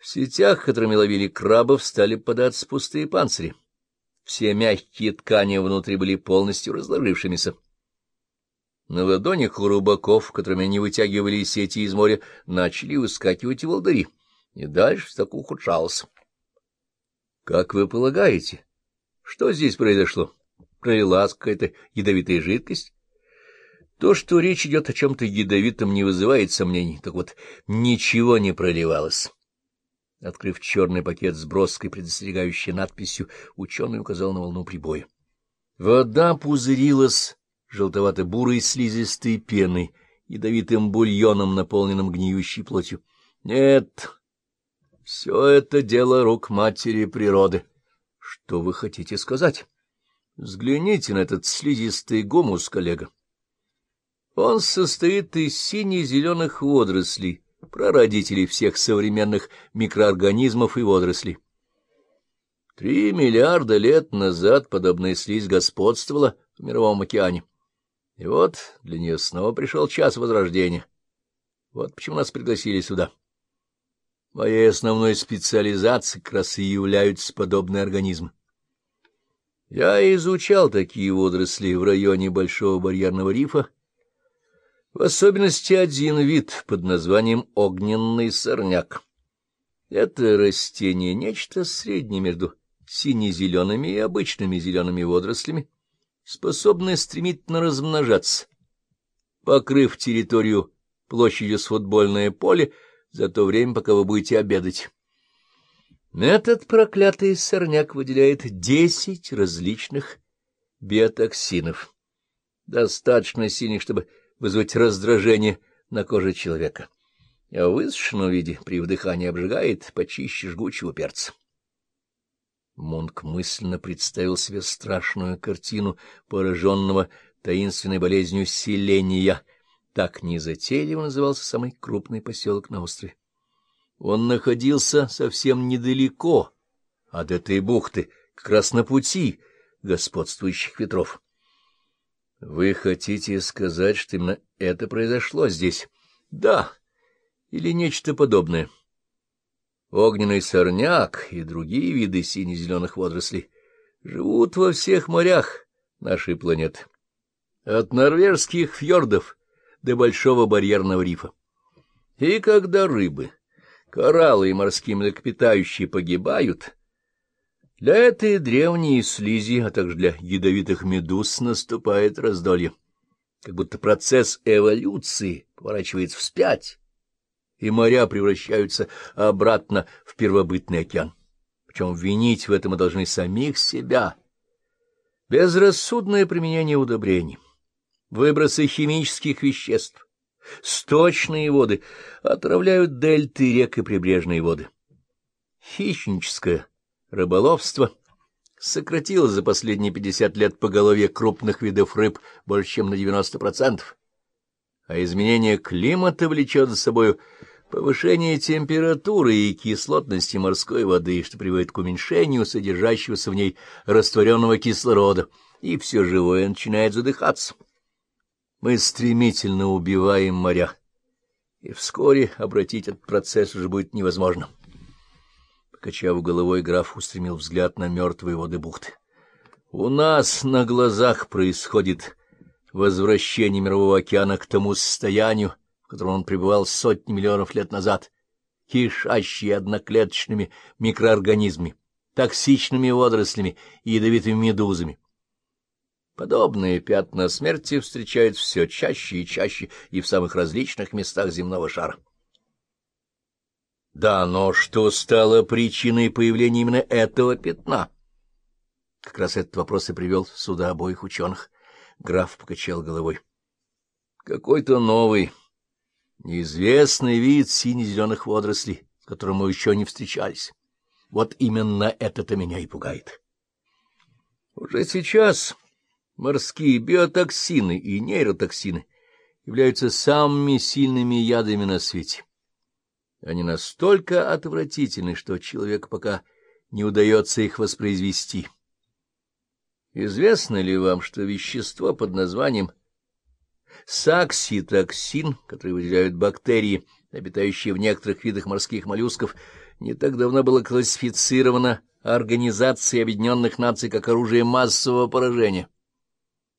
В сетях, которыми ловили крабов, стали податься пустые панцири. Все мягкие ткани внутри были полностью разложившимися. На ладонях у рыбаков, которыми они вытягивали сети из моря, начали выскакивать волдыри, и дальше так ухудшалось. — Как вы полагаете, что здесь произошло? Пролилась какая-то ядовитая жидкость? То, что речь идет о чем-то ядовитом, не вызывает сомнений. Так вот, ничего не проливалось. Открыв черный пакет с броской, предостерегающей надписью, ученый указал на волну прибоя. Вода пузырилась желтовато-бурой слизистой пеной, ядовитым бульоном, наполненным гниющей плотью. Нет, все это дело рук матери природы. Что вы хотите сказать? Взгляните на этот слизистый гумус, коллега. Он состоит из сине-зеленых водорослей, прародителей всех современных микроорганизмов и водорослей. Три миллиарда лет назад подобная слизь господствовала в Мировом океане. И вот для нее снова пришел час возрождения. Вот почему нас пригласили сюда. Моей основной специализацией как раз и являются подобные организмы. Я изучал такие водоросли в районе Большого барьерного рифа, в особенности один вид под названием огненный сорняк. Это растение — нечто среднее между сине-зелеными и обычными зелеными водорослями, способное стремительно размножаться. Покрыв территорию площадью с футбольное поле за то время, пока вы будете обедать. Этот проклятый сорняк выделяет десять различных биотоксинов, достаточно синих, чтобы вызвать раздражение на коже человека, а в высушенном виде при вдыхании обжигает почище жгучего перца. Мунк мысленно представил себе страшную картину пораженного таинственной болезнью селения. Так незатейливо назывался самый крупный поселок на острове. Он находился совсем недалеко от этой бухты, как раз на пути господствующих ветров. Вы хотите сказать, что именно это произошло здесь? Да, или нечто подобное. Огненный сорняк и другие виды сине-зеленых водорослей живут во всех морях нашей планеты, от норвежских фьордов до Большого барьерного рифа. И когда рыбы, кораллы и морские млекопитающие погибают, для этой древней слизи, а также для ядовитых медуз наступает раздолье, как будто процесс эволюции поворачивается вспять, и моря превращаются обратно в первобытный океан. Причем винить в этом мы должны самих себя. Безрассудное применение удобрений, выбросы химических веществ, сточные воды отравляют дельты рек и прибрежные воды. Хищническое Рыболовство сократилось за последние 50 лет поголовье крупных видов рыб больше, чем на 90%, а изменение климата влечет за собой повышение температуры и кислотности морской воды, что приводит к уменьшению содержащегося в ней растворенного кислорода, и все живое начинает задыхаться. Мы стремительно убиваем моря, и вскоре обратить этот процесс уже будет невозможно. Качав головой, граф устремил взгляд на мертвые воды бухты. — У нас на глазах происходит возвращение Мирового океана к тому состоянию, в котором он пребывал сотни миллионов лет назад, кишащие одноклеточными микроорганизмами, токсичными водорослями и ядовитыми медузами. Подобные пятна смерти встречаются все чаще и чаще и в самых различных местах земного шара. Да, но что стало причиной появления именно этого пятна? Как раз этот вопрос и привел сюда обоих ученых. Граф покачал головой. Какой-то новый, неизвестный вид сине-зеленых водорослей, с которым мы еще не встречались. Вот именно это-то меня и пугает. Уже сейчас морские биотоксины и нейротоксины являются самыми сильными ядами на свете. Они настолько отвратительны, что человеку пока не удается их воспроизвести. Известно ли вам, что вещество под названием сакситоксин, которое выделяют бактерии, обитающие в некоторых видах морских моллюсков, не так давно было классифицировано Организацией Объединенных Наций как оружие массового поражения.